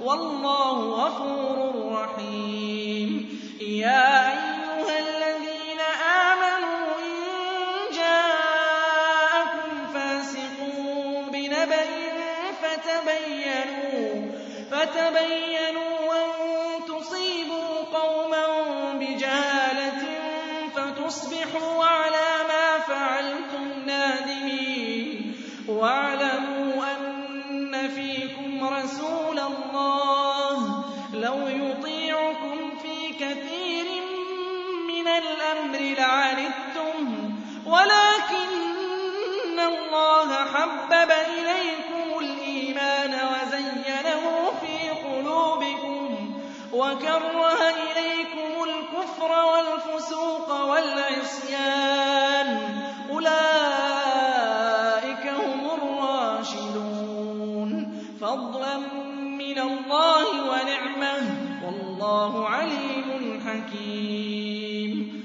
وَاللَّهُ غَفُورٌ رَّحِيمٌ. يَا أَيُّهَا بِنَبَإٍ فَتَبَيَّنُوا أَن تُصِيبُوا قَوْمًا بِجَهَالَةٍ فَتُصْبِحُوا عَلَىٰ مَا فَعَلْتُمْ نَادِمِينَ. وَاعْلَمُوا أَنَّ فِيكُمْ رَسُولَ اللَّهِ. لَوْ يُطِيعُكُمْ فِي كَثِيرٍ مِّنَ الْأَمْرِ لَعَنِتُّمْ حَبَّبَ إِلَيْكُمُ الْإِيمَانَ وَزَيَّنَهُ فِي قُلُوبِكُمْ وَكَرَّهَ إِلَيْكُمُ الْكُفْرَ وَالْفُسُوقَ وَالْعِصْيَانَ ۚ. أُولَٰئِكَ هُمُ الرَّاشِدُونَ. فَضْلًا مِّنَ اللَّهِ وَنِعْمَةً ۚ. وَاللَّهُ عَلِيمٌ حَكِيمٌ.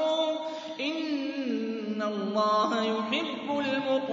ۖ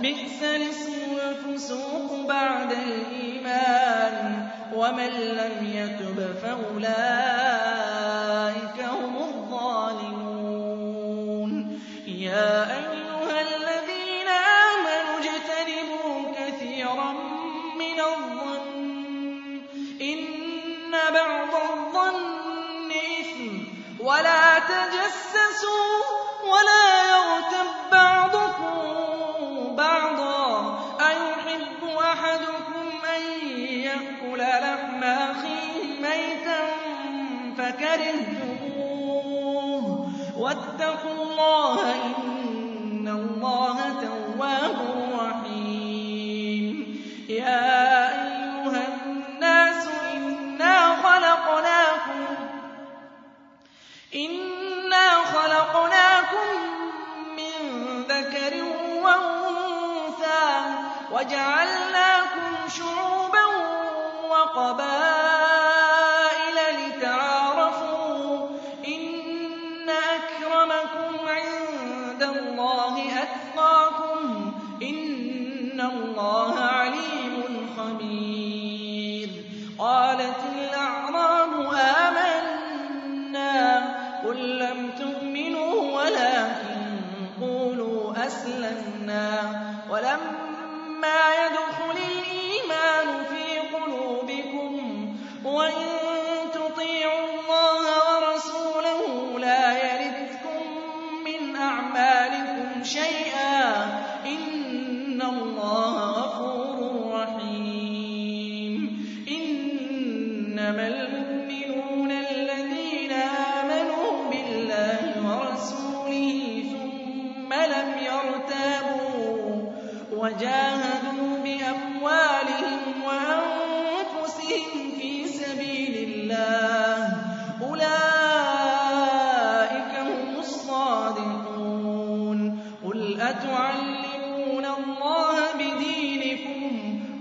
بِئْسَ الِاسْمُ الْفُسُوقُ بَعْدَ الْإِيمَانِ ۚ. وَمَن لَّمْ يَتُبْ فَأُولَٰئِكَ تَجَسَّسُوا وَلَا يَغْتَب بَّعْضُكُم بَعْضًا ۚ. أَيُحِبُّ أَحَدُكُمْ أَن يَأْكُلَ لَحْمَ أَخِيهِ مَيْتًا فَكَرِهْتُمُوهُ ۚ. وَاتَّقُوا اللَّهَ ۖ إِنَّ اللَّهَ تَوَّابٌ رَّحِيمٌ. وَجَعَلْنَاكُمْ شُعُوبًا وَقَبَائِلَ لِتَعَارَفُوا ۚ إِنَّ أَكْرَمَكُمْ عِندَ أَتْقَاكُمْ ۚ إِنَّ اللَّهَ عَلِيمٌ خَبِيرٌ. قَالَتِ الْأَعْرَابُ آمَنَّا ۖ قُل لَّمْ تُؤْمِنُوا وَلَٰكِن قُولُوا أَسْلَمْنَا وَلَمَّا يَدْخُلِ الْإِيمَانُ فِي قُلُوبِكُمْ ۖ وَإِن تُطِيعُوا اللَّهَ وَرَسُولَهُ لَا يَلِتْكُم مِّنْ أَعْمَالِكُمْ شَيْئًا ۚ إِنَّ اللَّهَ غَفُورٌ رَّحِيمٌ. إِنَّمَا الْمُؤْمِنُونَ الَّذِينَ آمَنُوا بِاللَّهِ وَرَسُولِهِ ثُمَّ لَمْ يَرْتَابُوا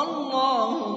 وَاللَّهُ